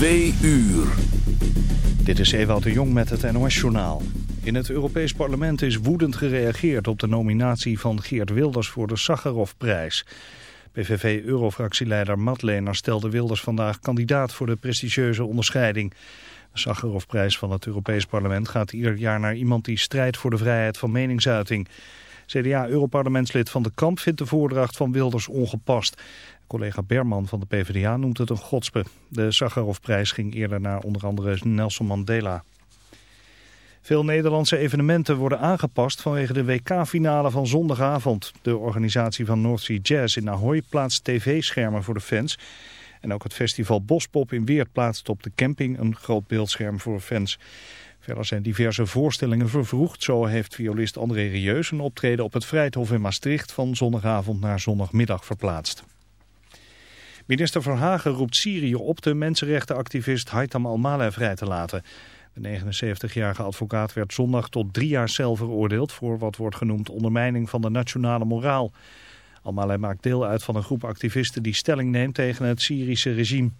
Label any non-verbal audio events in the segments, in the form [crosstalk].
Twee uur. Dit is Ewout de Jong met het NOS-journaal. In het Europees Parlement is woedend gereageerd op de nominatie van Geert Wilders voor de Sakharovprijs. PVV-eurofractieleider Matlener stelde Wilders vandaag kandidaat voor de prestigieuze onderscheiding. De Sakharovprijs van het Europees Parlement gaat ieder jaar naar iemand die strijdt voor de vrijheid van meningsuiting. CDA-europarlementslid Van de Kamp vindt de voordracht van Wilders ongepast. Collega Berman van de PvdA noemt het een godspe. De Sakharovprijs ging eerder naar onder andere Nelson Mandela. Veel Nederlandse evenementen worden aangepast vanwege de WK-finale van zondagavond. De organisatie van North Sea Jazz in Ahoy plaatst tv-schermen voor de fans. En ook het festival Bospop in Weert plaatst op de camping een groot beeldscherm voor fans. Verder zijn diverse voorstellingen vervroegd. Zo heeft violist André Rieus een optreden op het Vrijthof in Maastricht van zondagavond naar zondagmiddag verplaatst. Minister Verhagen roept Syrië op de mensenrechtenactivist Haitham al-Maleh vrij te laten. De 79-jarige advocaat werd zondag tot drie jaar cel veroordeeld voor wat wordt genoemd ondermijning van de nationale moraal. Al-Maleh maakt deel uit van een groep activisten die stelling neemt tegen het Syrische regime.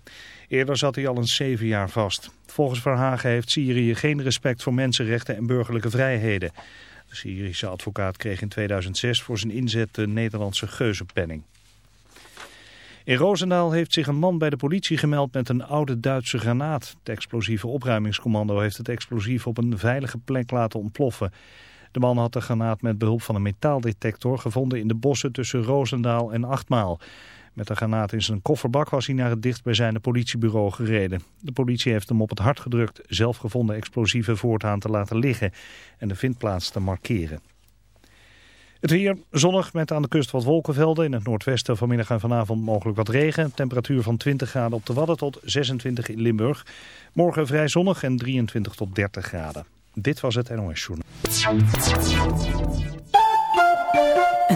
Eerder zat hij al een zeven jaar vast. Volgens Verhagen heeft Syrië geen respect voor mensenrechten en burgerlijke vrijheden. De Syrische advocaat kreeg in 2006 voor zijn inzet de Nederlandse geuzenpenning. In Roosendaal heeft zich een man bij de politie gemeld met een oude Duitse granaat. Het explosieve opruimingscommando heeft het explosief op een veilige plek laten ontploffen. De man had de granaat met behulp van een metaaldetector gevonden in de bossen tussen Roosendaal en Achtmaal. Met de granaat in zijn kofferbak was hij naar het dichtbijzijnde politiebureau gereden. De politie heeft hem op het hart gedrukt zelf gevonden explosieven voortaan te laten liggen en de vindplaats te markeren. Het weer zonnig met aan de kust wat wolkenvelden. In het noordwesten vanmiddag en vanavond mogelijk wat regen. Temperatuur van 20 graden op de Wadden tot 26 in Limburg. Morgen vrij zonnig en 23 tot 30 graden. Dit was het NOS Journal.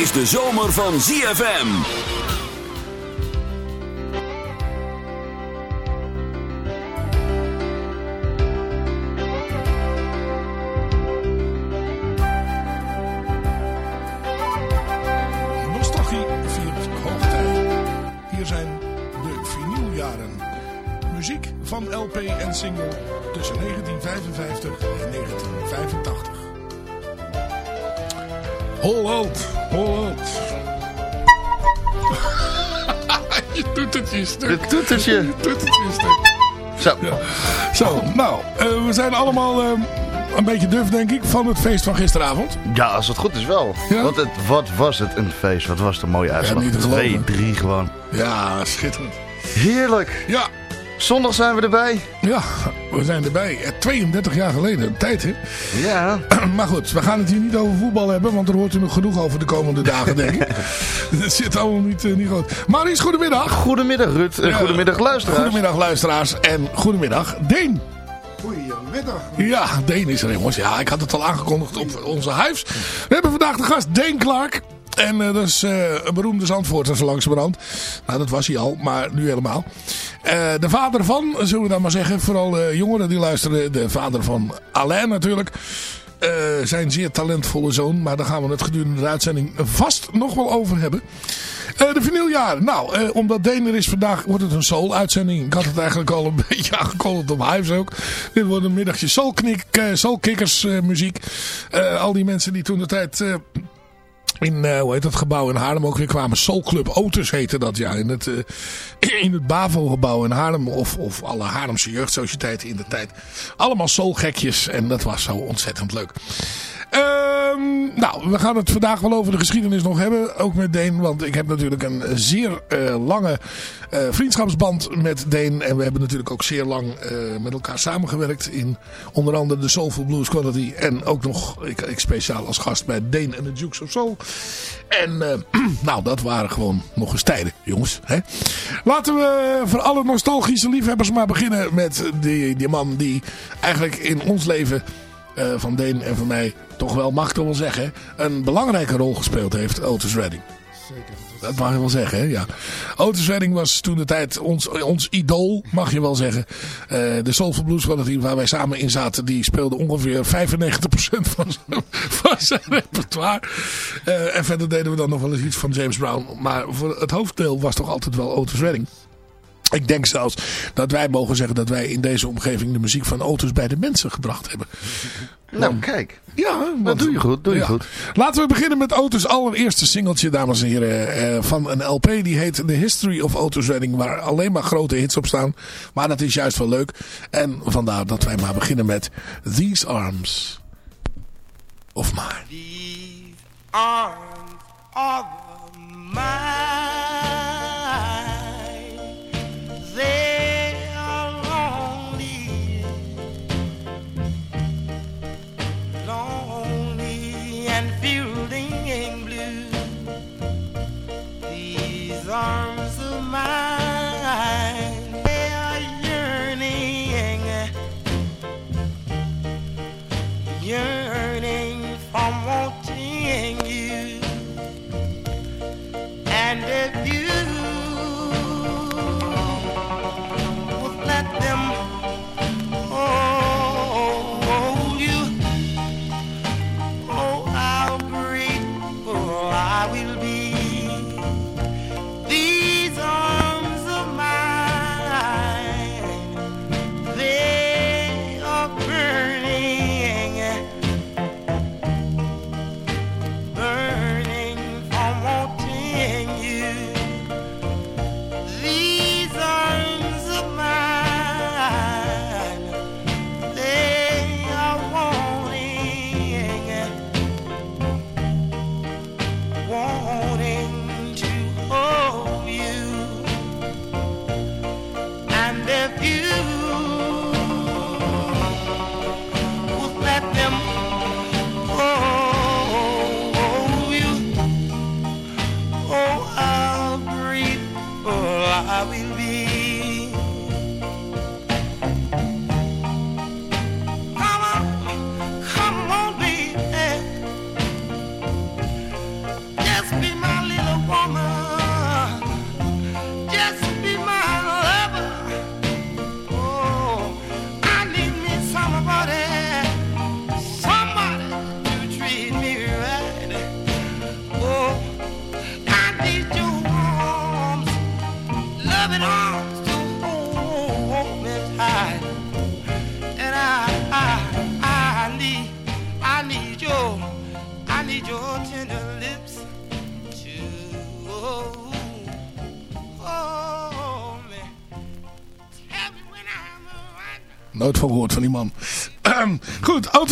Is de zomer van ZFM. Nostalgie viert hoogtij. Hier zijn de vinyljaren. Muziek van LP en single tussen 1955 en 1985. Holland, Holland. [laughs] Je doet het je stuk. Het toetertje. [laughs] Je doet het je stuk. Zo. Ja. Zo, nou, eh, we zijn allemaal eh, een beetje duf, denk ik, van het feest van gisteravond. Ja, als het goed is wel. Ja? Want het, wat was het een feest. Wat was het een mooie uitslag. Twee, drie gewoon. Ja, schitterend. Heerlijk. Ja, Zondag zijn we erbij. ja, we zijn erbij. Eh, 32 jaar geleden, tijd hè. Ja. [clears throat] Maar goed, we gaan het hier niet over voetbal hebben, want er hoort u nog genoeg over de komende dagen, denk ik. [laughs] Het zit allemaal niet, eh, niet goed. Maurice, goedemiddag. Goedemiddag Ruud. En Ja. goedemiddag luisteraars. Goedemiddag luisteraars en goedemiddag Deen. Goedemiddag. Ja, Deen is er jongens. Ja, ik had het al aangekondigd op onze huis. We hebben vandaag de gast Deen Clark. En eh, dat is eh, een beroemde Zandvoorter zo langzamerhand. Nou, dat was hij al, maar nu helemaal. Eh, de vader van, zullen we dan maar zeggen, vooral jongeren die luisteren. De vader van Alain natuurlijk. zijn zeer talentvolle zoon. Maar daar gaan we het gedurende de uitzending vast nog wel over hebben. De vinyljaren. Nou, omdat Deen er is vandaag, wordt het een soul-uitzending. Ik had het eigenlijk al een [laughs] beetje aangekondigd op huis ook. Dit wordt een middagje uh, eh, muziek. Al die mensen die toen de tijd... in, eh, hoe heet dat gebouw in Haarlem ook weer kwamen. Soul Club Otis heette dat, ja. In het, eh, [clears throat] in het Bavo-gebouw in Haarlem. Of, of alle Haarlemse jeugdsociëteiten in de tijd. Allemaal soulgekjes. En dat was zo ontzettend leuk. Ehm, nou, we gaan het vandaag wel over de geschiedenis nog hebben. Ook met Deen. Want ik heb natuurlijk een zeer eh, lange eh, vriendschapsband met Deen. En we hebben natuurlijk ook zeer lang eh, met elkaar samengewerkt. In onder andere de Soulful Blues Quality. En ook nog, ik, ik speciaal als gast bij Deen en de Dukes of Soul. En [clears throat] nou, dat waren gewoon nog eens tijden, jongens. Hè? Laten we voor alle nostalgische liefhebbers maar beginnen met die, die man die eigenlijk in ons leven... eh, van Deen en van mij toch wel, mag ik toch wel zeggen, een belangrijke rol gespeeld heeft, Otis Redding. Zeker. Dat mag je wel zeggen, hè? ja. Otis Redding was toen de tijd ons, ons idool, mag je wel zeggen. Eh, de Soulful Blues Quality waar wij samen in zaten, die speelde ongeveer 95% van zijn, [laughs] van zijn repertoire. Eh, en verder deden we dan nog wel eens iets van James Brown. Maar voor het hoofddeel was toch altijd wel Otis Redding. Ik denk zelfs dat wij mogen zeggen dat wij in deze omgeving de muziek van Otis bij de mensen gebracht hebben. Nou, kijk. Ja, Dat doe je goed, doe je ja. goed. Laten we beginnen met Otis allereerste singeltje, dames en heren. eh, van een LP die heet The History of Otis Redding. Waar alleen maar grote hits op staan. Maar dat is juist wel leuk. En vandaar dat wij maar beginnen met These Arms of Mine. These arms are mine. I will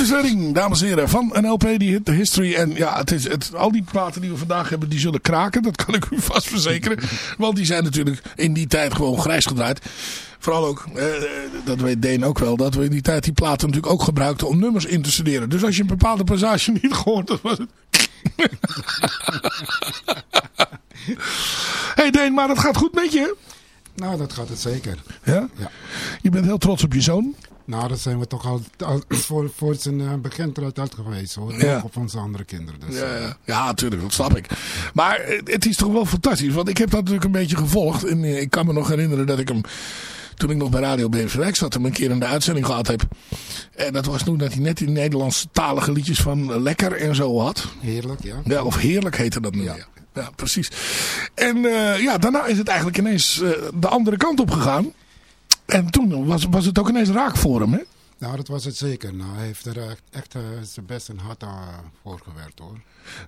Redding, dames en heren, van een LP die hit The History. En ja, het is, het, al die platen die we vandaag hebben, die zullen kraken. Dat kan ik u vast verzekeren. Want die zijn natuurlijk in die tijd gewoon grijs gedraaid. Vooral ook, eh, dat weet Deen ook wel, dat we in die tijd die platen natuurlijk ook gebruikten om nummers in te studeren. Dus als je een bepaalde passage [laughs] niet gehoord had, was het... [laughs] hey Deen, maar het gaat goed met je? Nou, dat gaat het zeker. Ja? Ja. Je bent heel trots op je zoon. Nou, dat zijn we toch al, al [clears throat] voor, voor zijn uh, begin eruit uit geweest hoor. Ja. Op onze andere kinderen. Dus, Ja, eh, ja. ja, natuurlijk, dat snap ik. Maar eh, het is toch wel fantastisch. Want ik heb dat natuurlijk een beetje gevolgd. En ik kan me nog herinneren dat ik hem Toen ik nog bij Radio Beverwijk zat en een keer in de uitzending gehad heb. En dat was toen dat hij net die Nederlandstalige liedjes van Lekker en zo had. Heerlijk, ja. Ja, of Heerlijk heette dat nu. Ja, ja. precies. En ja, daarna is het eigenlijk ineens de andere kant op gegaan. En toen was, was het ook ineens raak voor hem, hè? Nou, dat was het zeker. Nou, hij heeft er echt, echt eh, zijn best en hard aan voor gewerkt, hoor.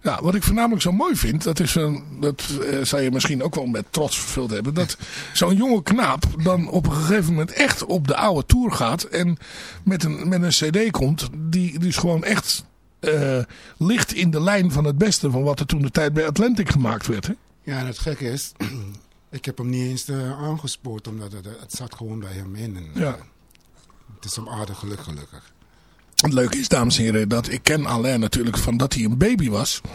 Ja, wat ik voornamelijk zo mooi vind, dat is een, dat eh, zou je misschien ook wel met trots vervuld hebben, dat [laughs] zo'n jonge knaap dan op een gegeven moment echt op de oude tour gaat en met een, met een cd komt die dus gewoon echt eh, ligt in de lijn van het beste van wat er toen de tijd bij Atlantic gemaakt werd. Hè? Ja, en het gekke is, ik heb hem niet eens eh, aangespoord, omdat het, het zat gewoon bij hem in. En, Ja. eh, het is hem aardig geluk, gelukkig. Het leuke is, dames en heren, dat ik ken Alain natuurlijk van dat hij een baby was. [laughs]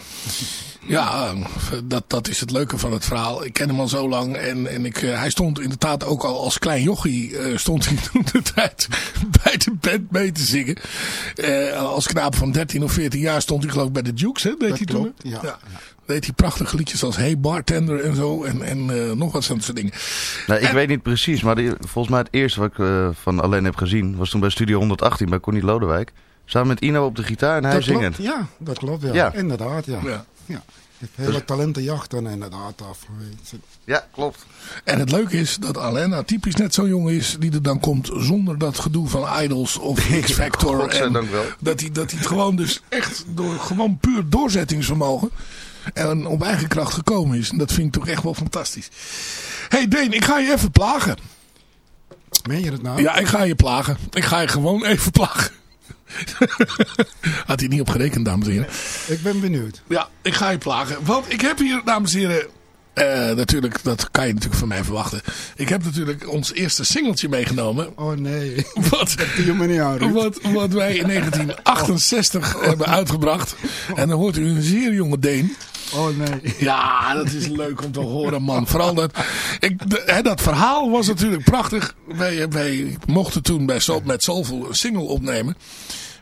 Ja, eh, dat, dat is het leuke van het verhaal. Ik ken hem al zo lang en, en ik, eh, hij stond inderdaad ook al als klein jochie stond hij [laughs] toen de tijd bij de band mee te zingen. Als knaap van 13 of 14 jaar stond hij geloof ik bij de Jukes, hè? Deed Dat hij toen? ja. Deed hij prachtige liedjes als Hey Bartender en zo en, en eh, nog wat zo'n soort dingen. Nou, ik En- weet niet precies, maar die- volgens mij het eerste wat ik eh, van Alain heb gezien... was toen bij Studio 118 bij Connie Lodewijk. Samen met Ino op de gitaar en hij dat zingend. klopt, ja, dat klopt, ja. Ja. Inderdaad, ja. Ja. ja. Je hebt hele talentenjachten inderdaad af. Ja, klopt. En het leuke is dat Alain nou typisch net zo'n jongen is die er dan komt zonder dat gedoe van Idols of [laughs] X-Factor. Godzijdank wel. Dat hij, dat hij het gewoon dus echt door gewoon puur doorzettingsvermogen en op eigen kracht gekomen is. En dat vind ik toch echt wel fantastisch. hey Deen, ik ga je even plagen. Meen je het nou? Ja, ik ga je plagen. Ik ga je gewoon even plagen. [laughs] Had hij niet op gerekend, dames en heren. Ik ben benieuwd. Ja, ik ga je plagen. Want ik heb hier, dames en heren... eh, natuurlijk, dat kan je natuurlijk van mij verwachten. Ik heb natuurlijk ons eerste singeltje meegenomen. Oh nee, [laughs] Wat, die jongen niet aan, wat, wat wij in [laughs] 1968 hebben uitgebracht. En dan hoort u een zeer jonge Deen. Oh nee. Ja, dat is leuk om te horen, man. Vooral dat... Ik, hè, dat verhaal was natuurlijk prachtig. Wij, wij mochten toen bij Soul, met Soulful een single opnemen.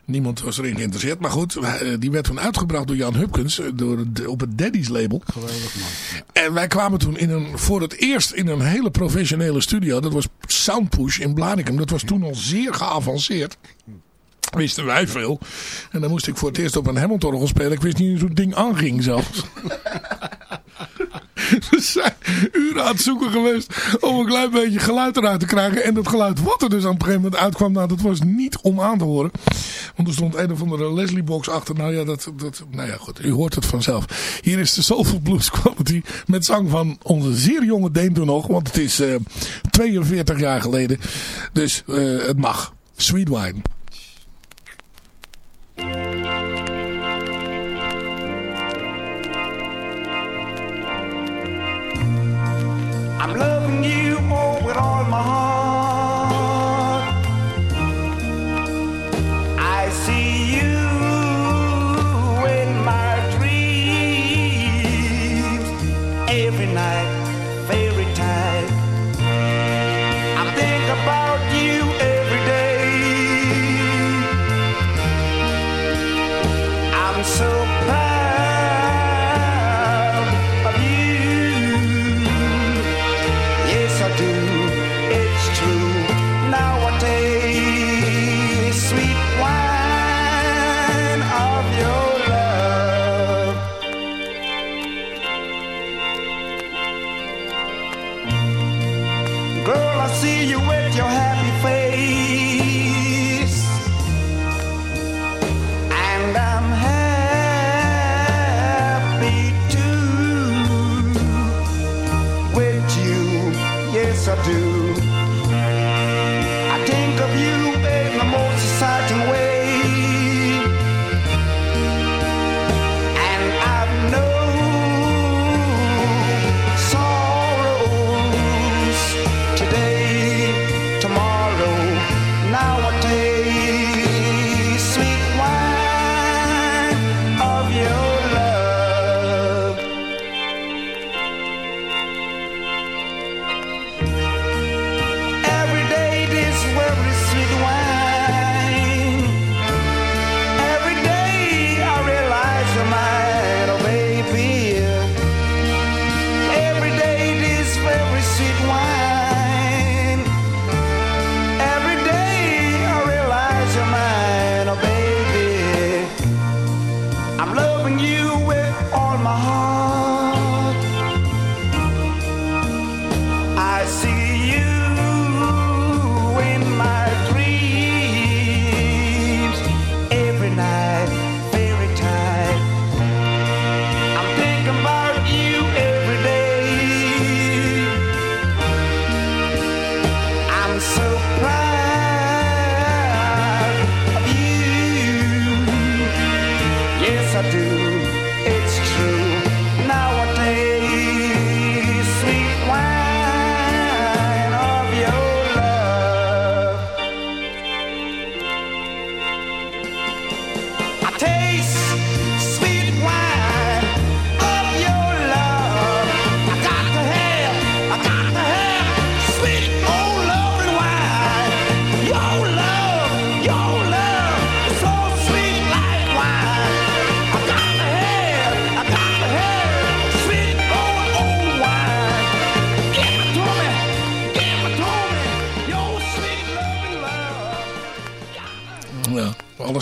Niemand was erin geïnteresseerd. Maar goed, wij- die werd toen uitgebracht door Jan Hupkens. eh, Door, op het Daddy's label. Geweldig man. Ja. En wij kwamen toen in een, voor het eerst in een hele professionele studio. Dat was Soundpush in Blarikum. Dat was toen al zeer geavanceerd. Wisten wij veel. En dan moest ik voor het eerst op een Hammond-orgel spelen. Ik wist niet hoe zo'n ding aanging zelfs. [laughs] [laughs] We zijn uren aan het zoeken geweest om een klein beetje geluid eruit te krijgen. En dat geluid wat er dus aan een gegeven moment uitkwam, nou, dat was niet om aan te horen. Want er stond een of andere Leslie box achter. Nou ja, dat, dat, nou ja, goed, u hoort het vanzelf. Hier is de Soulful Blues Quality met zang van onze zeer jonge Deen nog. Want het is eh 42 jaar geleden. Dus eh, het mag. Sweet Wine. I'm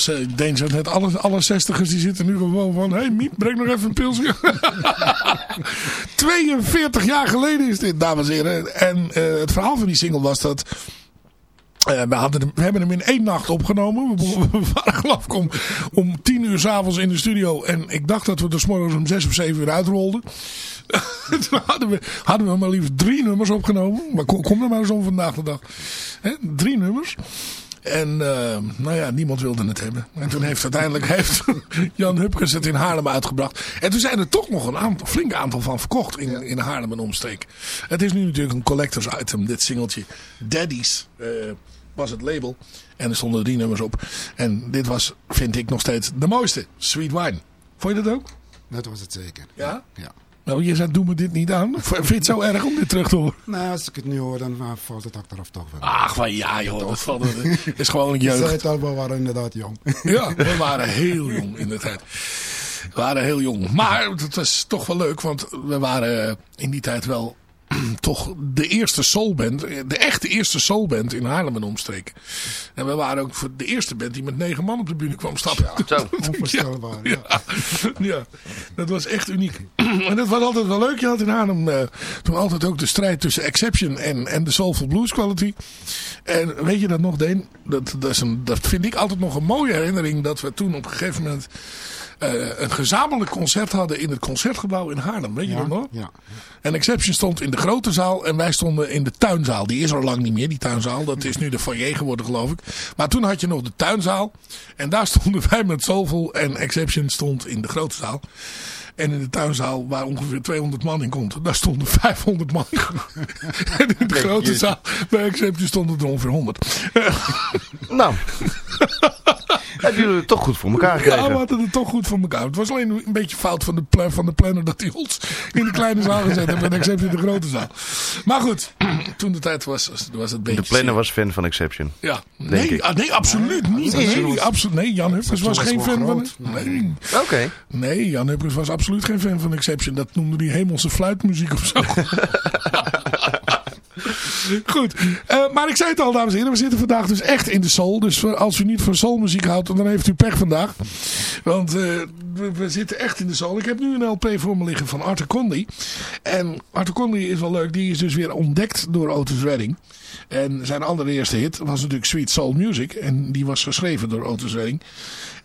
Eh, Danger, net alle, alle zestigers die zitten nu gewoon van... Hé hey, Miep, breng nog even een pilsje. [laughs] 42 jaar geleden is dit, dames en heren. En eh, het verhaal van die single was dat... eh, we, hadden we hebben hem in één nacht opgenomen. We, we waren geloof ik om, om tien uur s'avonds in de studio. En ik dacht dat we er 's morgens om zes of zeven uur uitrolden. [laughs] Toen hadden we, hadden we maar liefst drie nummers opgenomen. Maar kom, kom er maar eens om vandaag de dag. Drie nummers. En eh, nou ja, niemand wilde het hebben. En toen heeft uiteindelijk [laughs] heeft Jan Hupkes het in Haarlem uitgebracht. En toen zijn er toch nog een aantal, flink aantal van verkocht in, in Haarlem en omstreek. Het is nu natuurlijk een collectors item, dit singeltje. Daddy's eh, was het label. En er stonden drie nummers op. En dit was, vind ik nog steeds, de mooiste. Sweet Wine. Vond je dat ook? Dat was het zeker. Ja? Ja. Nou, je zei, doe me dit niet aan. [laughs] Vind je het zo erg om dit terug te horen? Nou, als ik het nu hoor, dan uh, valt het achteraf toch wel. Ach, van ja joh, dat valt- [laughs] dat is gewoon Je zei jeugd. het al, we waren inderdaad jong. [laughs] Ja, we waren heel jong in de tijd. We waren heel jong. Maar het was toch wel leuk, want we waren in die tijd wel [clears throat] toch de eerste soulband, de echte eerste soulband in Haarlem en omstreek. En we waren ook voor de eerste band die met negen man op de bühne kwam stappen. Zo. [laughs] Onvoorstelbaar. Ja. Ja, [laughs] ja, dat was echt uniek. [clears throat] En dat was altijd wel leuk. Je had in Haarlem eh, toen altijd ook de strijd tussen Exception en, en de Soulful Blues Quality. En weet je dat nog, Deen? Dat, dat, is een, dat vind ik altijd nog een mooie herinnering. Dat we toen op een gegeven moment eh, een gezamenlijk concert hadden in het Concertgebouw in Haarlem. Weet je dat nog? Ja. En Exception stond in de grote zaal en wij stonden in de tuinzaal. Die is er al lang niet meer, die tuinzaal. Dat is nu de foyer geworden, geloof ik. Maar toen had je nog de tuinzaal. En daar [laughs] stonden wij met Soulful en Exception stond in de grote zaal. En in de tuinzaal, waar ongeveer 200 man in komt, daar stonden [laughs] 500 man. [laughs] en in de grote zaal, bij Exception stonden er ongeveer 100. [laughs] Nou, hebben jullie het toch goed voor elkaar Ja, we gekregen? hadden het toch goed voor elkaar. Het was alleen een beetje fout van de, van de planner dat hij ons in de kleine zaal gezet heeft en Exception in de grote zaal. Maar goed, [clears throat] toen de tijd was, was het een beetje... De planner was fan van Exception. Ja, Denk nee, ik. ah, nee, absoluut niet. Nee, absoluut, nee Jan Huppers was geen fan van... Nee, Oké. nee, Jan Huppers was absoluut geen fan van Exception. Dat noemde hij hemelse fluitmuziek of zo. [laughs] Goed, eh, maar ik zei het al dames en heren, we zitten vandaag dus echt in de soul. Dus als u niet van soulmuziek houdt, dan heeft u pech vandaag. Want eh, we, we zitten echt in de soul. Ik heb nu een LP voor me liggen van Arthur Conley. En Arthur Conley is wel leuk, die is dus weer ontdekt door Otis Redding. En zijn allereerste hit was natuurlijk Sweet Soul Music. En die was geschreven door Otis Redding.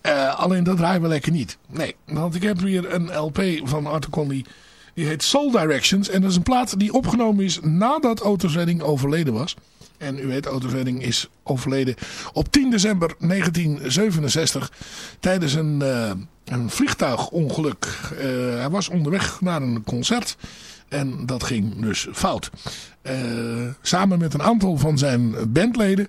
Eh, alleen dat draaien we lekker niet. Nee, want ik heb weer een LP van Arthur Conley. Die heet Soul Directions. En dat is een plaat die opgenomen is nadat Otis Redding overleden was. En u weet, Otis Redding is overleden op 10 december 1967 tijdens een, eh, een vliegtuigongeluk. Eh, hij was onderweg naar een concert en dat ging dus fout. Eh, samen met een aantal van zijn bandleden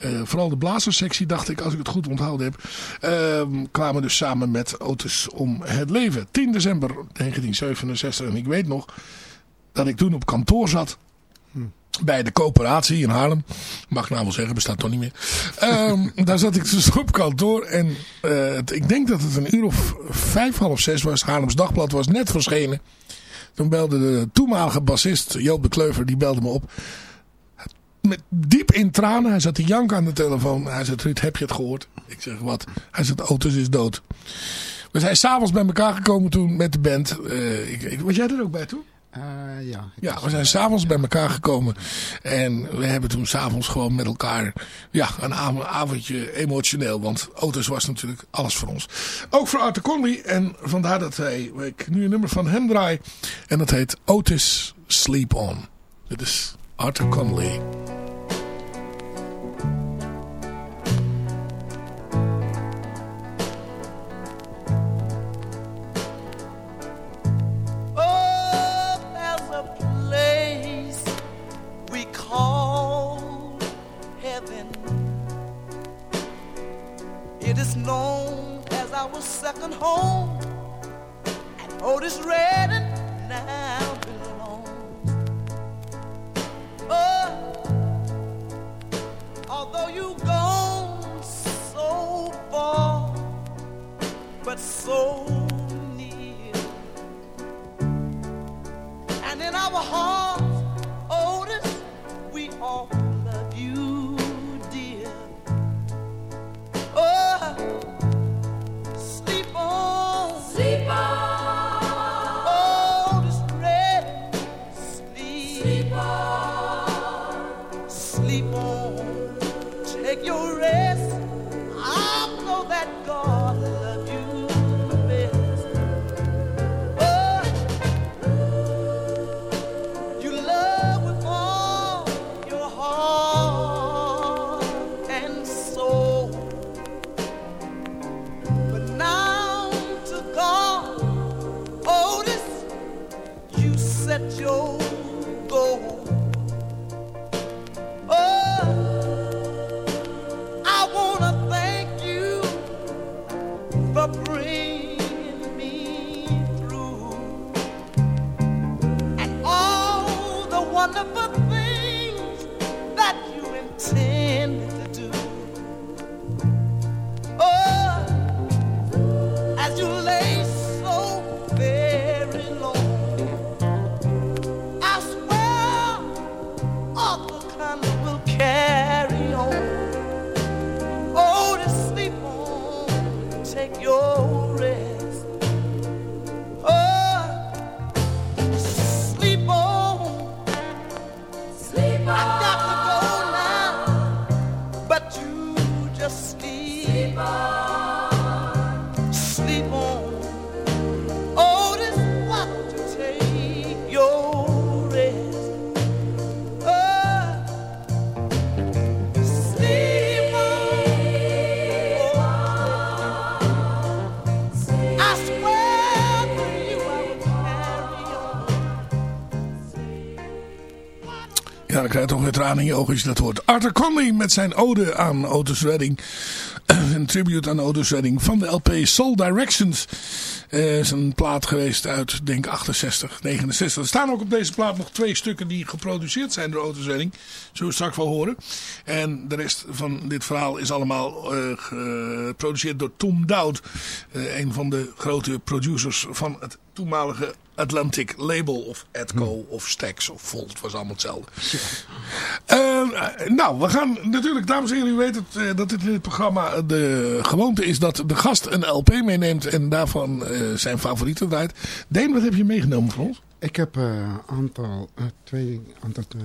eh, vooral de blazerssectie, dacht ik, als ik het goed onthouden heb, ehm, kwamen dus samen met Otis om het leven. 10 december 1967. En ik weet nog dat ik toen op kantoor zat. Bij de coöperatie in Haarlem. Mag nou wel zeggen, bestaat toch niet meer. Ehm, [laughs] daar zat ik dus op kantoor. En eh, het- ik denk dat het een uur of vijf, half zes was. Haarlems Dagblad was net verschenen. Toen belde de toenmalige bassist Joop de Kleuver, die belde me op met diep in tranen. Hij zat te janken aan de telefoon. Hij zei, Ruud, heb je het gehoord? Ik zeg, wat? Hij zei, Otis is dood. We zijn s'avonds bij elkaar gekomen toen met de band. Eh, ik, ik- was jij er ook bij toen? Eh, ja. Ja, we zijn s'avonds bij elkaar gekomen. En we hebben toen s'avonds gewoon met elkaar ja, een av- avondje emotioneel. Want Otis was natuurlijk alles voor ons. Ook voor Arthur Conley. En vandaar dat wij, ik nu een nummer van hem draai. En dat heet Otis Sleep On. Dit is Arthur Conley. Heaven. It is known as our second home, and Otis Redding now belongs. Oh, although you've gone so far, but so near. And in our hearts, tranen in je dat hoort. Arthur Conley met zijn ode aan Otis Redding. [clears throat] Een tribute aan Otis Redding van de LP Soul Directions. Eh, is een plaat geweest uit, denk 68, 69. Er staan ook op deze plaat nog twee stukken die geproduceerd zijn door Otis Redding. Zullen we straks wel horen. En de rest van dit verhaal is allemaal eh, geproduceerd door Tom Dowd. eh, een van de grote producers van het toenmalige Atlantic label of Atco of Stax of Volt. was allemaal hetzelfde. Eh, nou, we gaan natuurlijk, dames en heren, u weet het, eh, dat dit in het programma de gewoonte is dat de gast een LP meeneemt en daarvan eh, zijn favorieten draait. Deen, wat heb je meegenomen voor ons? Ik heb een aantal, eh, twee, aantal, eh,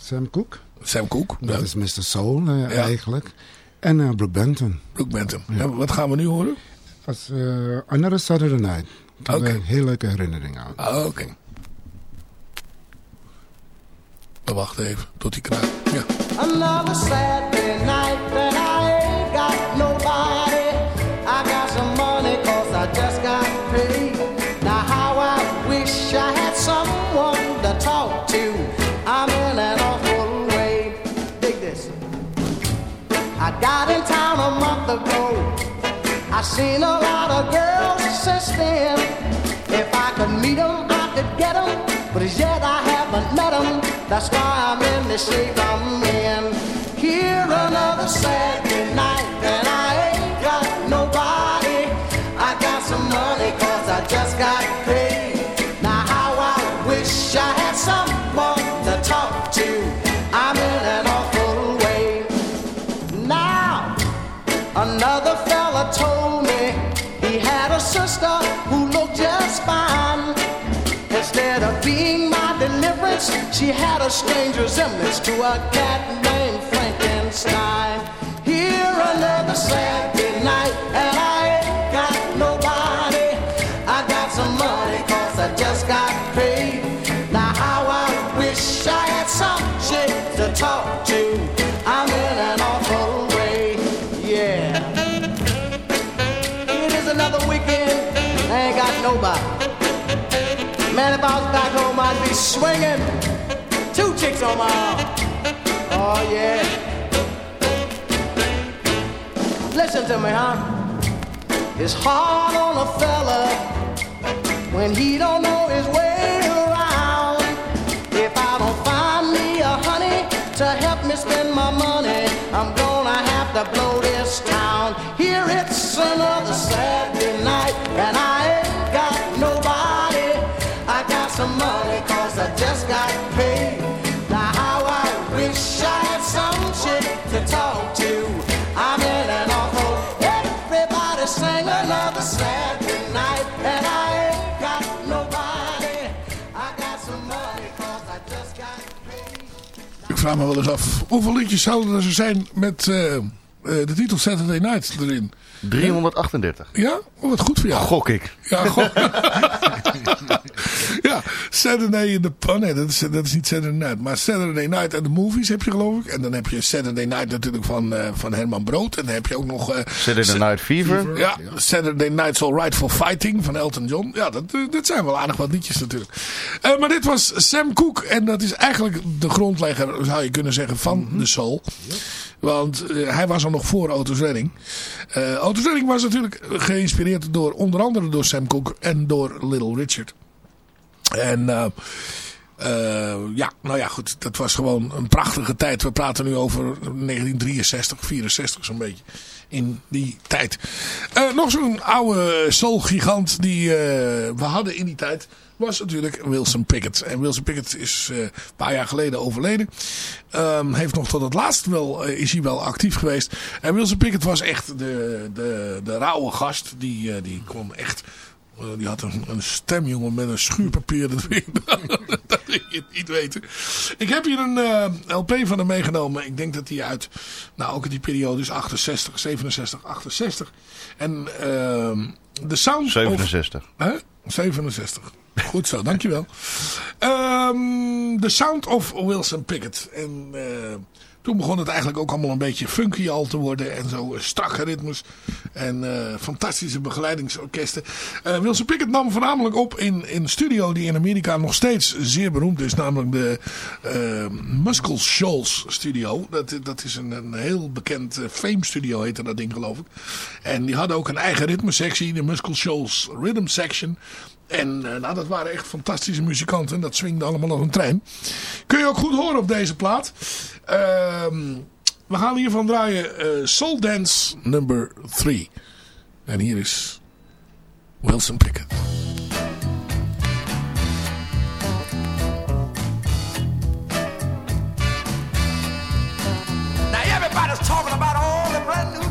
Sam Cooke. Sam Cooke. Dat ja. is Mr. Soul eh, Ja. eigenlijk. En eh, Brooke Benton. Brooke Benton. Ja, wat gaan we nu horen? Dat eh, Another Saturday Night. Ik heb Oké. een heel leuke herinnering aan. Ah, Oké. We wachten even tot hij kraakt. Ja. Another Saturday night that I ain't got nobody. I got some money cause I just got paid. Now how I wish I had someone to talk to. I'm in an awful way. Dig this. I got in town a month ago. I seen a lot of girls then. If I could meet meet 'em, I could get get 'em. But as yet I haven't met met 'em. That's why I'm in the shape I'm in. Here another Saturday night, and I ain't got nobody. I got some money cause I just got paid. Being my deliverance, she had a strange resemblance to a cat named Frankenstein. Here another Saturday night, I'd be swinging. Two chicks on my arm. Oh, yeah. Listen to me, huh? It's hard on a fella when he don't know his way around. If I don't find me a honey to help me spend my money, I'm gonna have to blow this town. Here it's another Saturday vraag me wel eens af, hoeveel liedjes zouden er zijn met, eh, eh, de titel Saturday Night erin. 338. Ja? Oh, wat goed voor jou. Gok ik. Ja, goh. [laughs] [laughs] ja, Saturday in the... Oh nee, dat is, dat is niet Saturday Night. Maar Saturday Night and the Movies heb je geloof ik. En dan heb je Saturday Night natuurlijk van, eh, van Herman Brood. En dan heb je ook nog... eh, Saturday Night Fever. ja, Saturday Night's Alright for Fighting van Elton John. Ja, dat, eh, dat zijn wel aardig wat liedjes natuurlijk. Eh, maar dit was Sam Cooke. En dat is eigenlijk de grondlegger, zou je kunnen zeggen, van de soul. Want hij was er nog voor Otis Redding. Eh Otis Redding was natuurlijk geïnspireerd door onder andere door Sam Cooke en door Little Richard. En eh, eh, ja, nou ja goed, dat was gewoon een prachtige tijd. We praten nu over 1963, 64 zo'n beetje. In die tijd. Eh, nog zo'n oude soul-gigant die we hadden in die tijd was natuurlijk Wilson Pickett. En Wilson Pickett is een paar jaar geleden overleden. Ehm, heeft nog tot het laatst wel, is hij wel actief geweest. En Wilson Pickett was echt de, de, de rauwe gast. Die, die kon echt... eh, die had een, een stem, jongen, met een schuurpapier. Dat wil je, [laughs] dat wil je niet weten. Ik heb hier een eh, LP van hem meegenomen. Ik denk dat hij uit, nou ook in die periode is 68, 67, 68. En ehm de sound... of- 67. Hè? 67. Goed zo, dankjewel. Ehm The Sound of Wilson Pickett. En eh, toen begon het eigenlijk ook allemaal een beetje funky al te worden. En zo eh, strakke ritmes. En eh, fantastische begeleidingsorkesten. Eh, Wilson Pickett nam voornamelijk op in in een studio die in Amerika nog steeds zeer beroemd is. Namelijk de eh Muscle Shoals studio. Dat, dat is een, een heel bekend fame studio heette dat ding geloof ik. En die hadden ook een eigen ritmesectie. De Muscle Shoals Rhythm Section. En eh, nou, dat waren echt fantastische muzikanten. Dat swingde allemaal als een trein. Kun je ook goed horen op deze plaat. Ehm, we gaan hiervan draaien eh, Soul Dance number 3. En hier is Wilson Pickett. Now everybody's talking about all the brand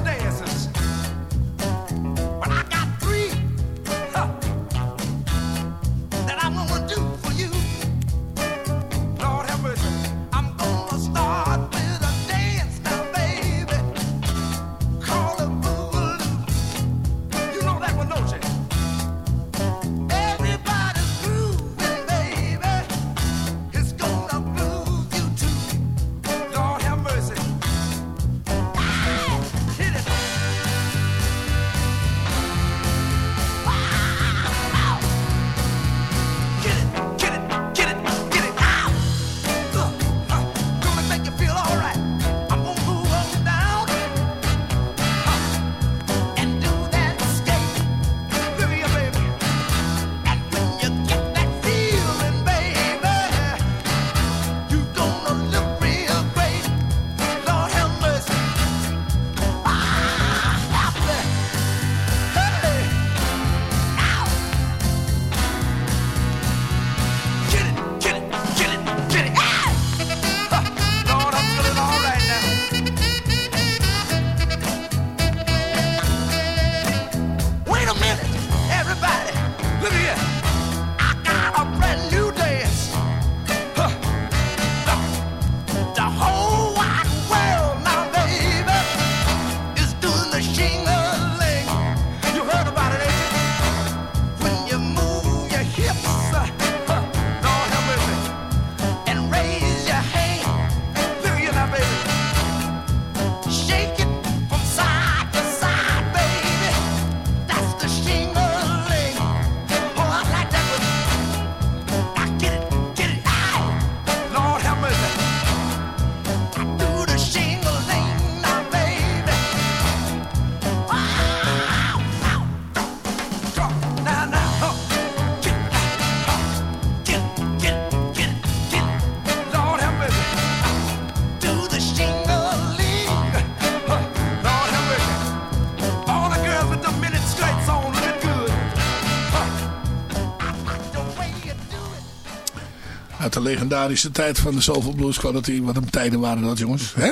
legendarische tijd van de Soulful Blues Quality. Wat een tijden waren dat jongens. Hè?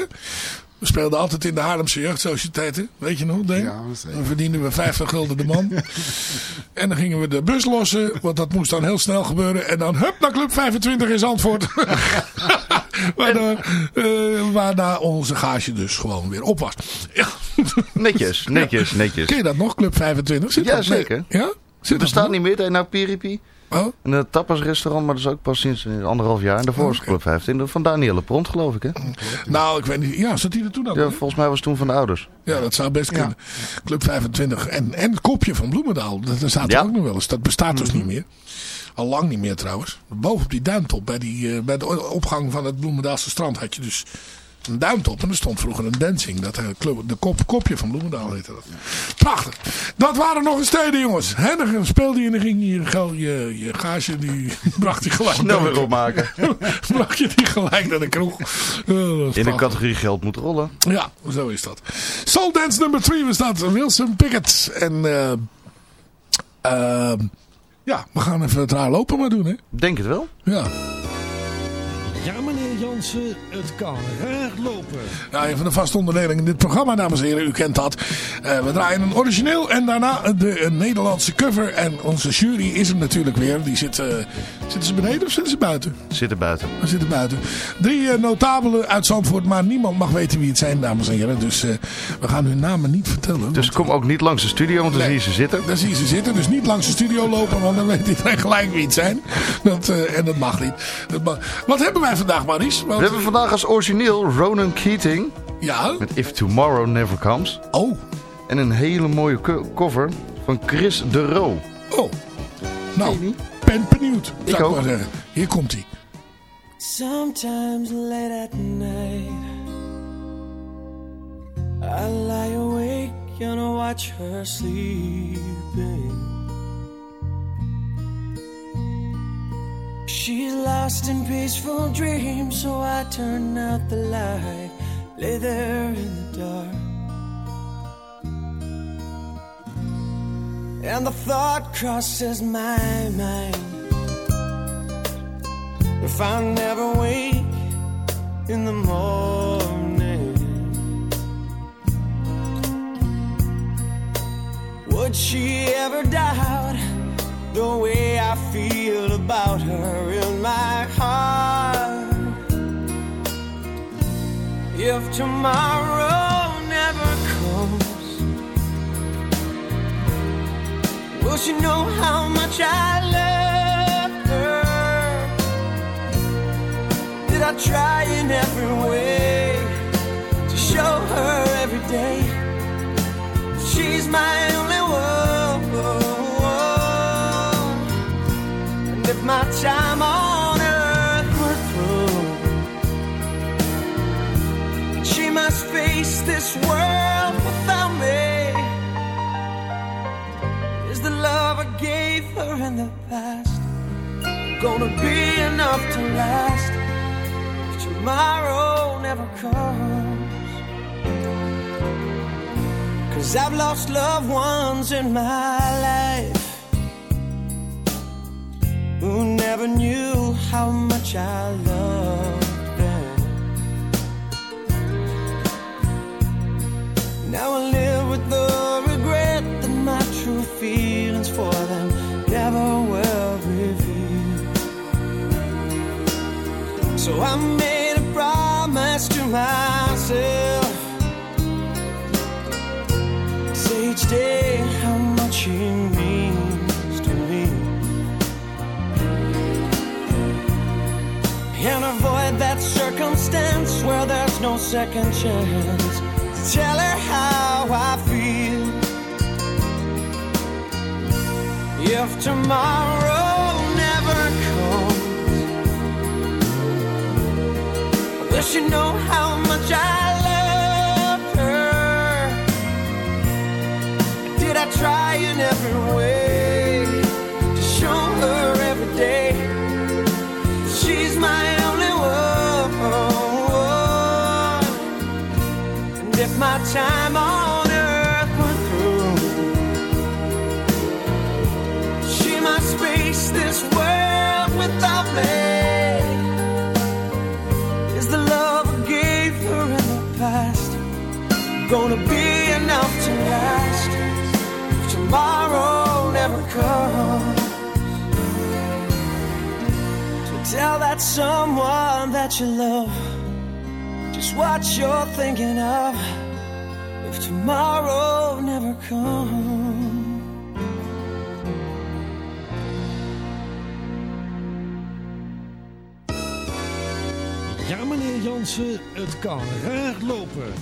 We speelden altijd in de Haarlemse jeugdsociëteiten. Weet je nog? Deen? Ja, zeker. Dan verdienden we 50 gulden de man. [laughs] en dan gingen we de bus lossen. Want dat moest dan heel snel gebeuren. En dan hup naar Club 25 in Zandvoort. Waardoor, eh, waarna onze gage dus gewoon weer op was. Ja. Netjes, netjes, netjes. Ken je dat nog, Club 25? Zit Ja, zeker. Ja? Het Zit bestaat nog? niet meer, het nou Piripi. Oh. Een tapasrestaurant, maar dat is ook pas sinds anderhalf jaar. En daarvoor is het Club 15. Van Danielle Pront, geloof ik, hè? Nou, ik weet niet. Ja, zat hij er toen al? Ja, volgens mij was het toen van de ouders. Ja, dat zou best kunnen. Club 25. En, en het kopje van Bloemendaal. Dat, daar staat Ja. er ook nog wel eens. Dat bestaat dus niet meer. Al lang niet meer trouwens. Boven op die duimtop. Bij, die, eh, bij de opgang van het Bloemendaalse strand had je dus een duimtop. En er stond vroeger een dancing. Dat, eh, club, de kop, kopje van Bloemendaal heette dat. Prachtig. Dat waren nog eens steden jongens. Hè, dan speelde je en dan ging je, gel- je, je gage. Die [laughs] bracht je gelijk. Snel weer opmaken. [laughs] bracht je die gelijk naar de kroeg. Eh, In de categorie geld moet rollen. Ja, zo is dat. Soul Dance nummer 3 was dat. Wilson Pickett. En eh, ehm, ja, we gaan even het raar lopen maar doen, hè? Denk het wel. Ja. Ja, meneer Jansen, het kan raar lopen. Ja, een van de vaste onderdelen in dit programma, dames en heren. U kent dat. Eh, we draaien een origineel en daarna de een Nederlandse cover. En onze jury is er natuurlijk weer. Die zit, eh, zitten ze beneden of zitten ze buiten? Zitten buiten. We zitten buiten. Drie eh, notabelen uit Zandvoort, maar niemand mag weten wie het zijn, dames en heren. Dus eh, we gaan hun namen niet vertellen. Dus kom ook niet langs de studio, want dan Nee. zie je ze zitten. Daar zie je ze zitten. Dus niet langs de studio lopen, want dan weet iedereen gelijk wie het zijn. Dat, eh, en dat mag niet. Dat mag- Wat hebben wij vandaag, Maurice? Want, We hebben vandaag als origineel Ronan Keating. Ja? Met If Tomorrow Never Comes. Oh. En een hele mooie co- cover van Chris de Roo. Oh. Nou, ben benieuwd, Ik zou ik ook. maar zeggen. Hier komt hij. Sometimes late at night, I lie awake and watch her sleeping. She's lost in peaceful dreams, so I turn out the light, lay there in the dark. And the thought crosses my mind. If I never wake in the morning, would she ever doubt the way I feel about If tomorrow never comes, will she know how much I love her? Did I try in every way to show her every day she's my only one? And if my time this world without me. Is the love I gave her in the past gonna be enough to last? if tomorrow never comes. Cause I've lost loved ones in my life who never knew how much I loved circumstance where there's no second chance. Tell her how I feel. If tomorrow never comes. I Wish you know how much I time on earth were through, she must face this world without me. Is the love I gave her in the past gonna be enough to last? If tomorrow never comes? To tell that someone that you love just what you're thinking of tomorrow never comes. Ja, meneer Jansen, het kan raar lopen.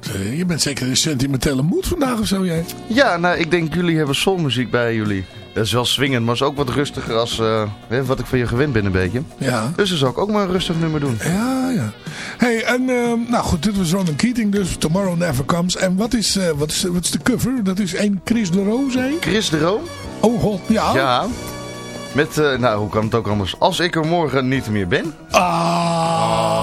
Eh, je bent zeker in een sentimentele moed vandaag of zo, jij? Ja, nou, ik denk jullie hebben soulmuziek bij jullie. Dat is wel swingend, maar is ook wat rustiger als eh, hè, wat ik van je gewend ben een beetje. Ja. Dus dan zou ik ook maar een rustig nummer doen. Ja, ja. hey, en ehm, nou goed, dit was Ronan Keating dus. Tomorrow Never Comes. En wat is, eh, wat is, wat is de cover? Dat is één Chris de Roo, zei? Chris de Roo? Oh god, ja. Ja. Met, eh, nou, hoe kan het ook anders? Als ik er morgen niet meer ben. Ah.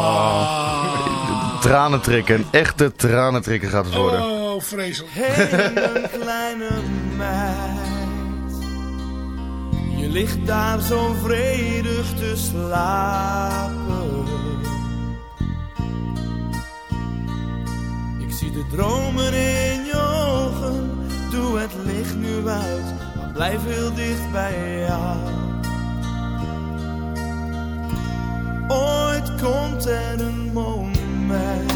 [laughs] Tranen trekken, een echte tranen trekken gaat het worden. Oh, vreselijk. Hey, mijn kleine meid. Ligt daar zo vredig te slapen. Ik zie de dromen in je ogen. Doe het licht nu uit, maar blijf heel dicht bij jou. Ooit komt er een moment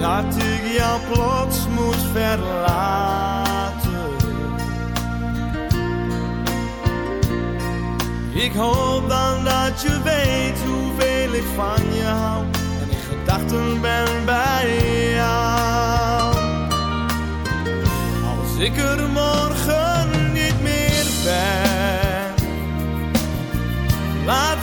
dat ik jou plots moet verlaten. Ik hoop dan dat je weet hoeveel ik van je hou en in gedachten ben bij jou. Als ik er morgen niet meer ben, laat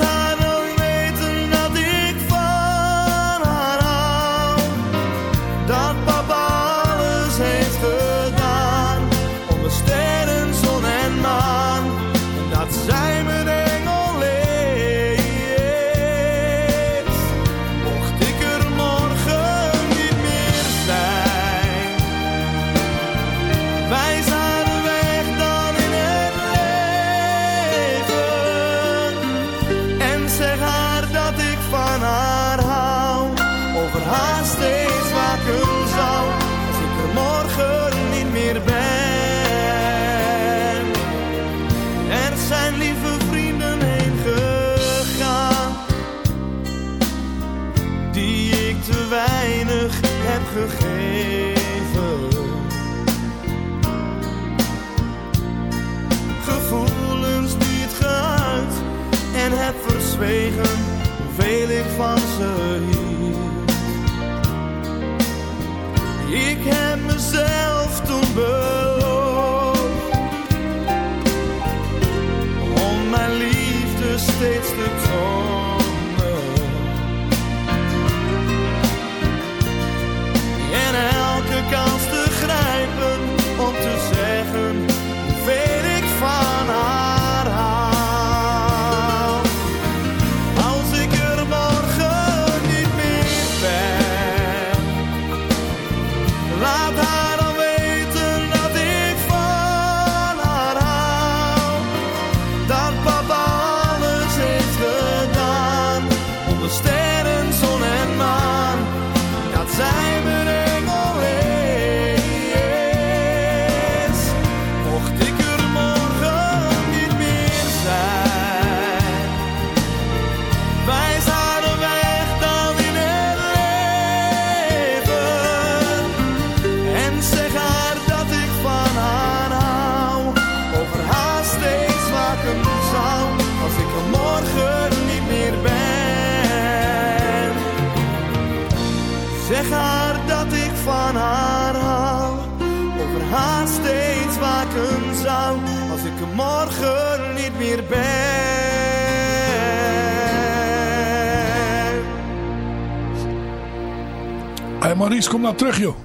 hey, Maurice, kom nou terug joh.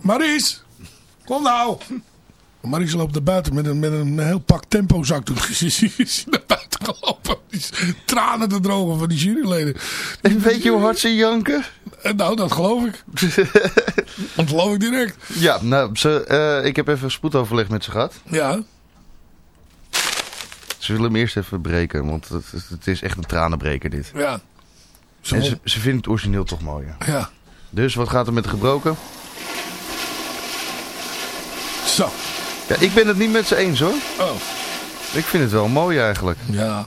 Maurice, kom nou. Maurice loopt naar buiten met een, met een heel pak tempozak. Toen is [laughs] hij naar buiten gelopen. Die is tranen te drogen van die juryleden. En weet je hoe hard ze janken? Eh, Nou, dat geloof ik. [laughs] dat geloof ik direct. Ja, nou, ze, eh, ik heb even spoedoverleg met ze gehad. Ja. Ze willen hem eerst even breken, want het, het- is echt een tranenbreker dit. Ja. En ze, ze vinden het origineel toch mooier. Ja. Dus wat gaat er met de gebroken? Zo. Ja, ik ben het niet met ze eens hoor. Oh. Ik vind het wel mooi eigenlijk. Ja.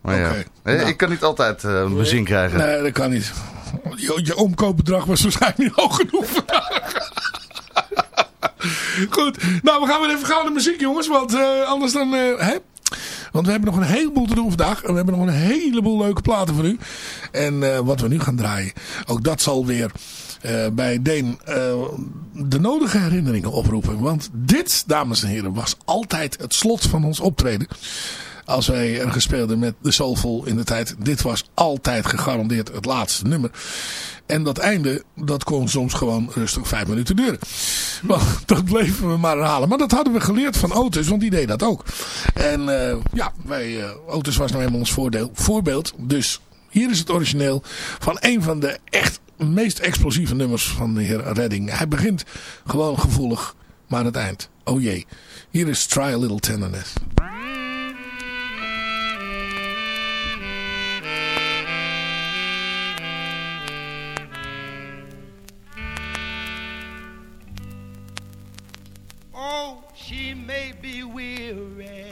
Maar ja, Oké. Nou. ik kan niet altijd eh, mijn zin krijgen. Nee, dat kan niet. Je, je omkoopbedrag was waarschijnlijk niet hoog genoeg vandaag. [laughs] Goed, nou we gaan weer even gaan naar muziek jongens, want eh, anders dan... hè? Want we hebben nog een heleboel te doen vandaag. En we hebben nog een heleboel leuke platen voor u. En eh, wat we nu gaan draaien, ook dat zal weer eh, bij Deen eh, de nodige herinneringen oproepen. Want dit, dames en heren, was altijd het slot van ons optreden. Als wij ergens speelden met de Soulful in de tijd. Dit was altijd gegarandeerd het laatste nummer. En dat einde, dat kon soms gewoon rustig vijf minuten duren. Want [laughs] dat bleven we maar herhalen. Maar dat hadden we geleerd van Otis, want die deed dat ook. En eh, ja, wij, eh, Otis was nou eenmaal ons voordeel, voorbeeld. Dus hier is het origineel van een van de echt meest explosieve nummers van de heer Redding. Hij begint gewoon gevoelig, maar het eind, oh jee. Hier is Try a Little Tenderness. Be weary.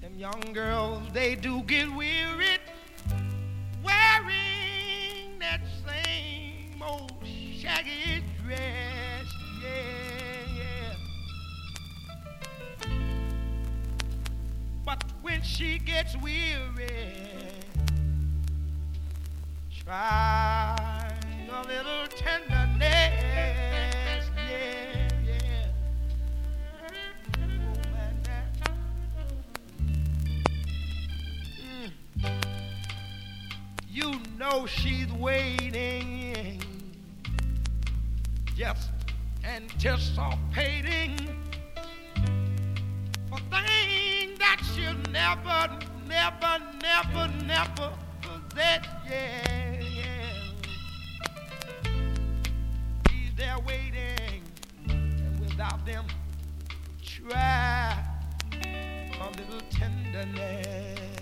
Them young girls, they do get weary wearing that same old shaggy dress. Yeah, yeah. But when she gets weary, try a little tenderness. Yeah. You know she's waiting, Yes and just anticipating for things that she'll never, never, never, never possess. Yeah, yeah. She's there waiting, and without them, try a little tenderness.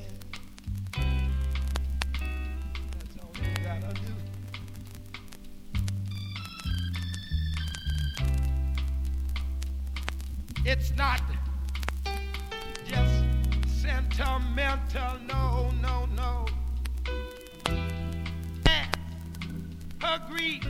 It's not just sentimental, no, no, no. Agree,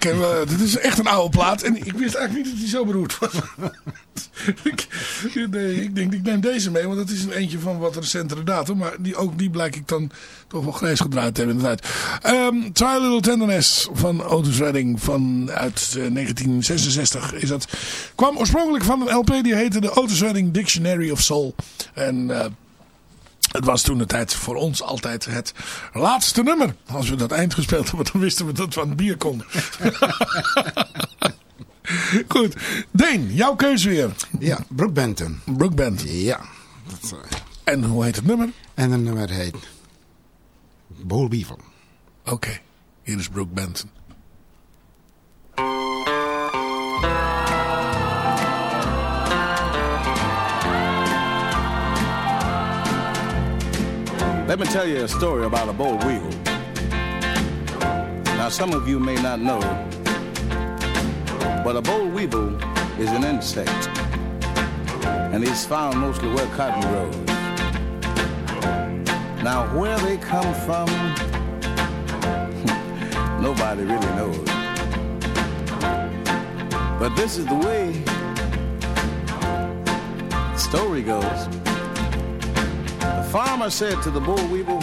Tikken. maar dit is echt een oude plaat. En ik wist eigenlijk niet dat hij zo beroerd was. [laughs] ik, ik denk, ik neem deze mee. Want het is een eentje van wat recentere datum. Maar die, ook die blijk ik dan toch wel grijs gedraaid te hebben inderdaad. Um, Try a Little Tenderness van Otis Redding van, uit eh, 1966 is dat. Kwam oorspronkelijk van een LP die heette de Otis Redding Dictionary of Soul. En... eh, het was toen de tijd voor ons altijd het laatste nummer. Als we dat eind gespeeld hebben, dan wisten we dat we aan het bier konden. [laughs] Goed. Deen, jouw keuze weer. Ja, Brooke Benton. Brooke Benton. Ja. Dat eh, En hoe heet het nummer? En het nummer heet Boll Weevil. Oké, hier is Brooke Let me tell you a story about a boll weevil. Now, some of you may not know, but a boll weevil is an insect, and it's found mostly where cotton grows. Now, where they come from, [laughs] nobody really knows. But this is the way the story goes. Farmer said to the boll weevil,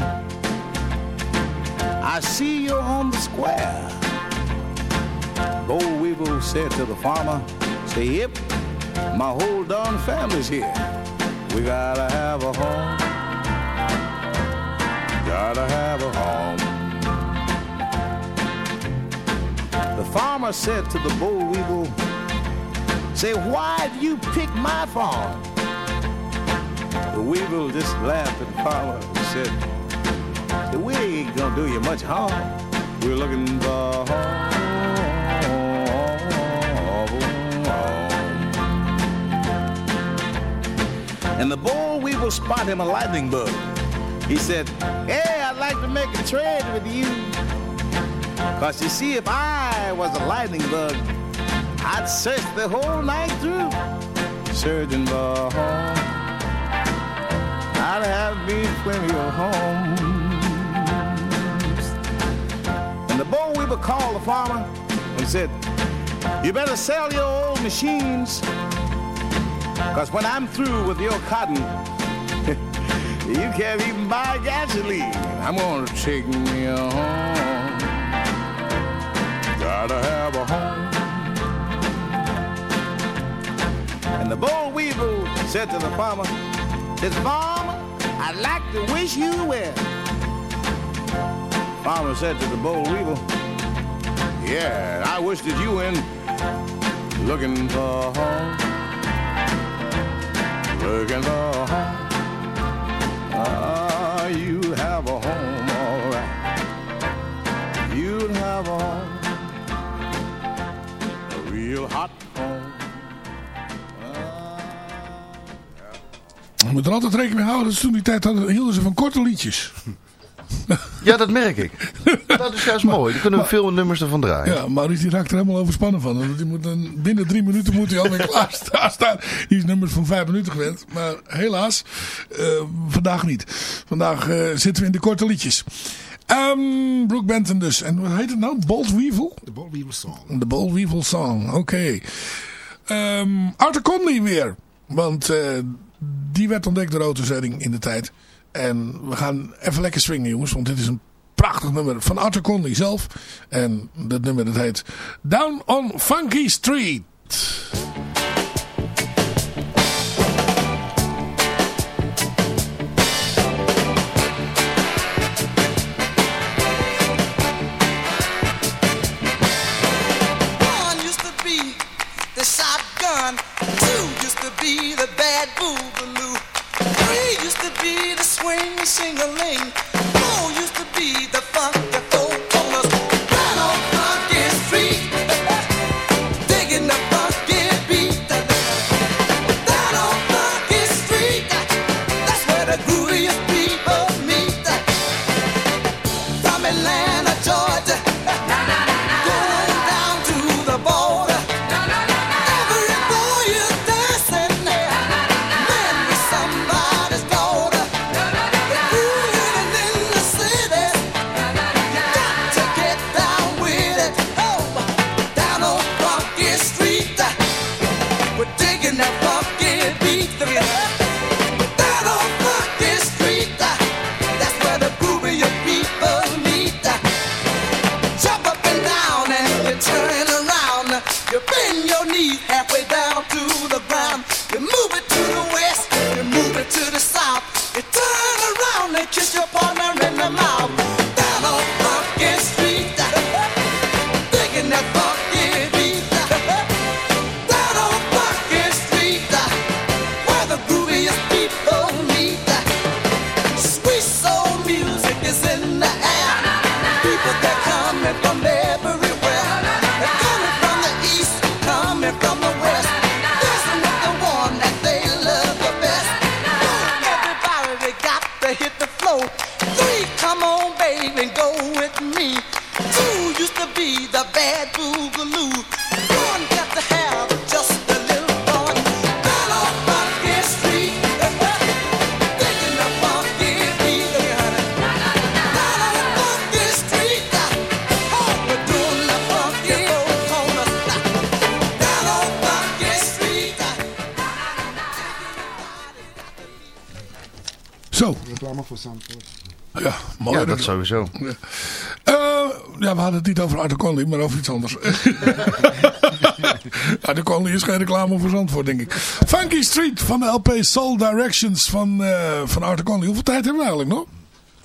I see you're on the square. Boll weevil said to the farmer, say, yep, my whole darn family's here. We gotta have a home. Gotta have a home. The farmer said to the boll weevil, say, why do you pick my farm? The weevil just laughed at the and said, "The we ain't gonna do you much harm. We're looking for home. And the boll weevil spot him a lightning bug. He said, Hey, I'd like to make a trade with you. Cause you see, if I was a lightning bug, I'd search the whole night through, for home. I'd have me plenty of homes. And the boll weevil called the farmer and said, You better sell your old machines. Cause when I'm through with your cotton, [laughs] you can't even buy gasoline. I'm gonna take me a home. Gotta have a home. And the boll weevil said to the farmer, says, Farmer, I'd like to wish you well. Farmer said to the boll weevil, Yeah, I wish that you in looking for home. Looking for home. Ah, you'll have a home, all right. You'll have a home. Je moet er altijd rekening mee houden. Dus toen die tijd hadden, hielden ze van korte liedjes. Ja, dat merk ik. Dat is juist mooi. Dan kunnen we veel nummers ervan draaien. Ja, Maurice die raakt er helemaal overspannen van. Want die moet dan, binnen drie minuten moet hij alweer [laughs] klaar sta- staan. Die is nummers van vijf minuten gewend. Maar helaas, eh, vandaag niet. Vandaag eh, zitten we in de korte liedjes. Ehm Brooke Benton dus. En wat heet het nou? Bold Weevil? De Boll Weevil Song. De Bold Weevil Song, oké. Ehm, Arthur Conley weer. Want eh, die werd ontdekt door autozetting in de tijd. En we gaan even lekker swingen jongens. Want dit is een prachtig nummer van Arthur Conley zelf. En dat nummer dat heet Down on Funky Street. swing, sing a ling. Ja. Ja. Eh, ja, we hadden het niet over Arthur Conley, maar over iets anders. [laughs] Arthur Conley is geen reclame voor Zandvoort, denk ik. Funky Street van de LP Soul Directions van, eh van Arthur Conley. Hoeveel tijd hebben we eigenlijk nog?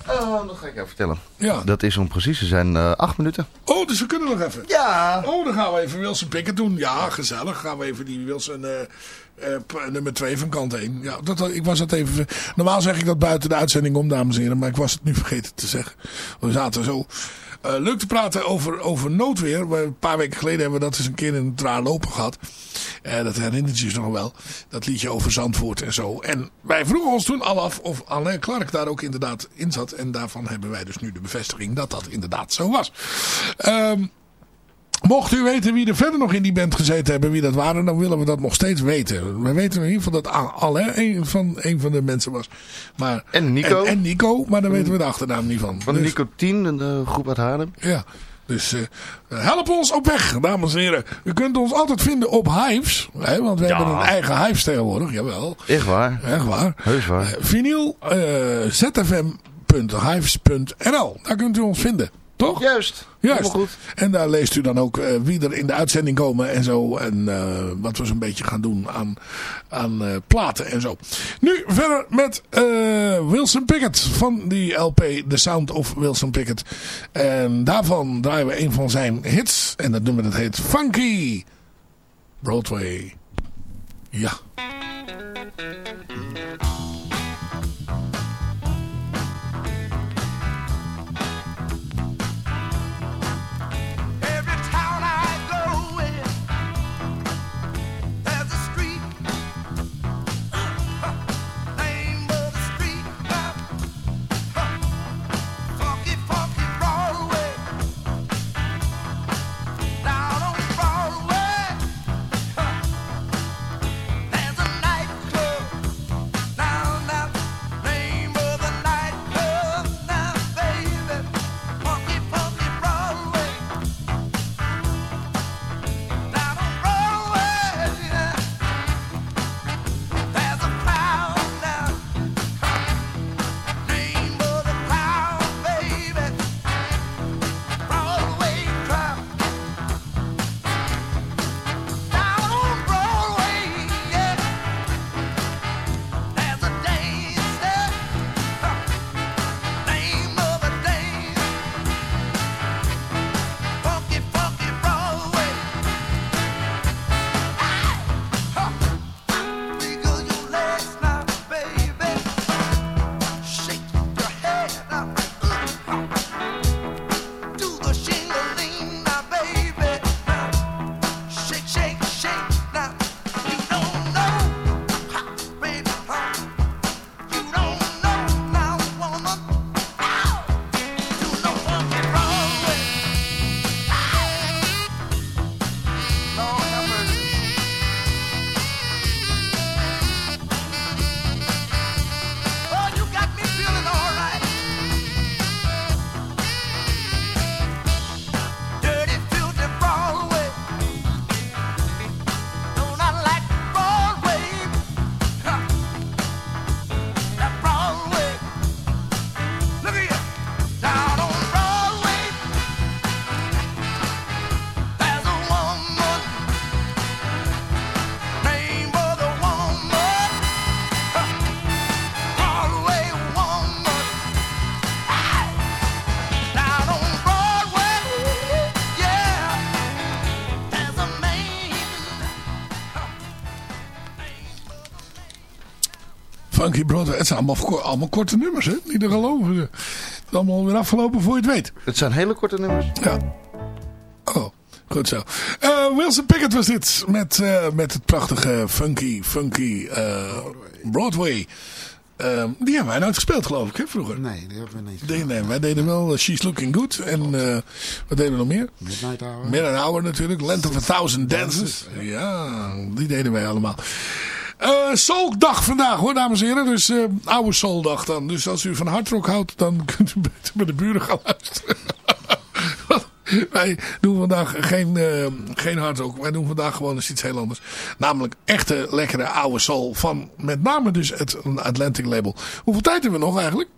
Oh, dat ga ik jou vertellen. Ja. Dat is om precies te zijn eh, acht minuten. Oh, dus we kunnen nog even. Ja. Oh, dan gaan we even Wilson Pickett doen. Ja, gezellig. Gaan we even die Wilson eh, eh, nummer 2 van kant 1. Ja, dat, ik was dat even... Normaal zeg ik dat buiten de uitzending om, dames en heren. Maar ik was het nu [laughs] vergeten te zeggen. We zaten zo eh, leuk te praten over, over noodweer. We- Een paar weken geleden hebben we dat eens een keer in het draar lopen gehad. Eh, dat herinnert je zich nog wel. Dat liedje over Zandvoort en zo. En wij vroegen ons toen al af of Alain Clark daar ook inderdaad in zat. En daarvan hebben wij dus nu de bevestiging dat dat inderdaad zo was. Ehm... Mocht u weten wie er verder nog in die band gezeten hebben, wie dat waren, dan willen we dat nog steeds weten. We weten in ieder geval dat Alain een van, een van de mensen was. Maar, En Nico. En, en Nico, maar daar weten we de achternaam niet van. Van Dus- Nico 10, een eh, groep uit Haarlem. ja, dus eh, help ons op weg, dames en heren. U kunt ons altijd vinden op Hives. Hè, want we Ja. hebben een eigen Hives tegenwoordig, jawel. Echt waar. Echt waar. Heus waar. Eh, vinyl, zfm.hives.nl. Daar kunt u ons vinden. Toch? Juist. Goed. En daar leest u dan ook eh, wie er in de uitzending komen en zo. En eh, wat we zo'n beetje gaan doen aan, aan eh, platen en zo. Nu verder met Wilson Pickett van die LP The Sound of Wilson Pickett. En daarvan draaien we een van zijn hits. En dat nummer dat heet Funky Broadway. Ja. Funky Broadway. Het zijn allemaal, allemaal korte nummers, hè? Niet te geloven. Het is allemaal weer afgelopen voor je het weet. Het zijn hele korte nummers. Ja. Oh, goed zo. Eh, Wilson Pickett was dit. Met, eh, met het prachtige funky, funky eh, Broadway. Eh, die hebben wij nooit gespeeld, geloof ik, hè, vroeger. Nee, die hebben we niet. Nee, nee, wij deden wel eh, She's Looking Good. En eh, wat deden we nog meer? Midnight Hour. Midnight Hour natuurlijk. Land of a Thousand Dances. Ja, die deden wij allemaal. Eh Souldag vandaag hoor, dames en heren. Dus eh oude Souldag dan. Dus als u van hardrock houdt, dan [laughs] kunt u beter bij de buren gaan luisteren. [laughs] Wij doen vandaag geen, uh, geen hardrock. Wij doen vandaag gewoon eens iets heel anders. Namelijk echte lekkere oude soul van met name dus het Atlantic label. Hoeveel tijd hebben we nog eigenlijk?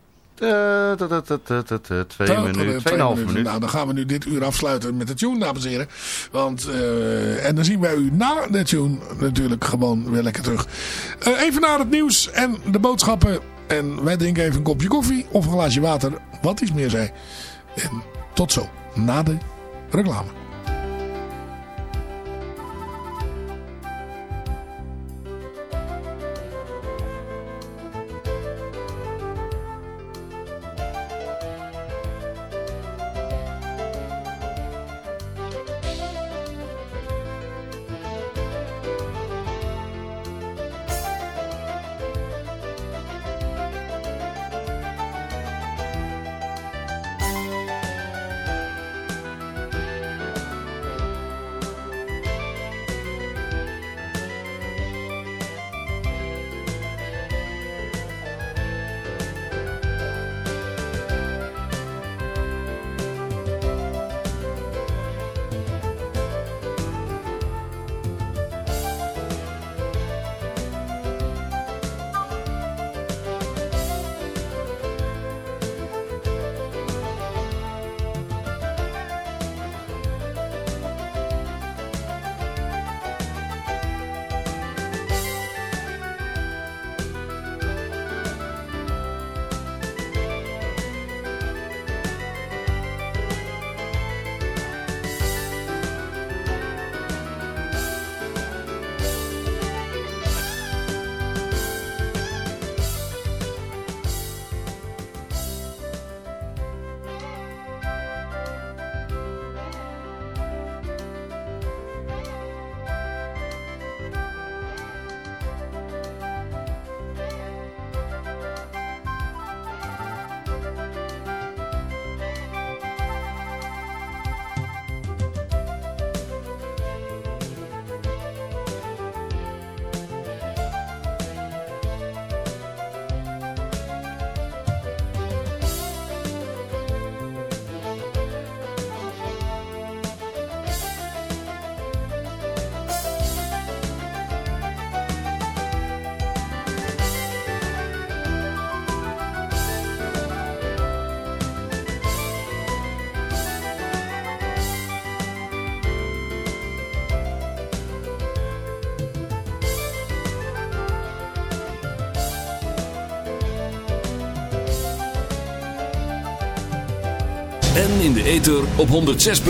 Twee minuten, tweeënhalf minuten. Nou, dan gaan we nu dit uur afsluiten met de tune, dames en heren. Want, uh, en dan zien wij u na de tune natuurlijk gewoon weer lekker terug. Uh, even naar het nieuws en de boodschappen. En wij drinken even een kopje koffie of een glaasje water. Wat iets meer zij. En tot zo, na de reclame. En in de ether op 106.